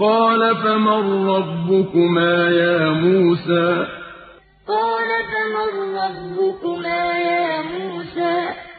قَالَ فَمَن رَّبُّكُمَا يَا مُوسَىٰ؟ قَالَ فَمَن رَّبُّكُمَا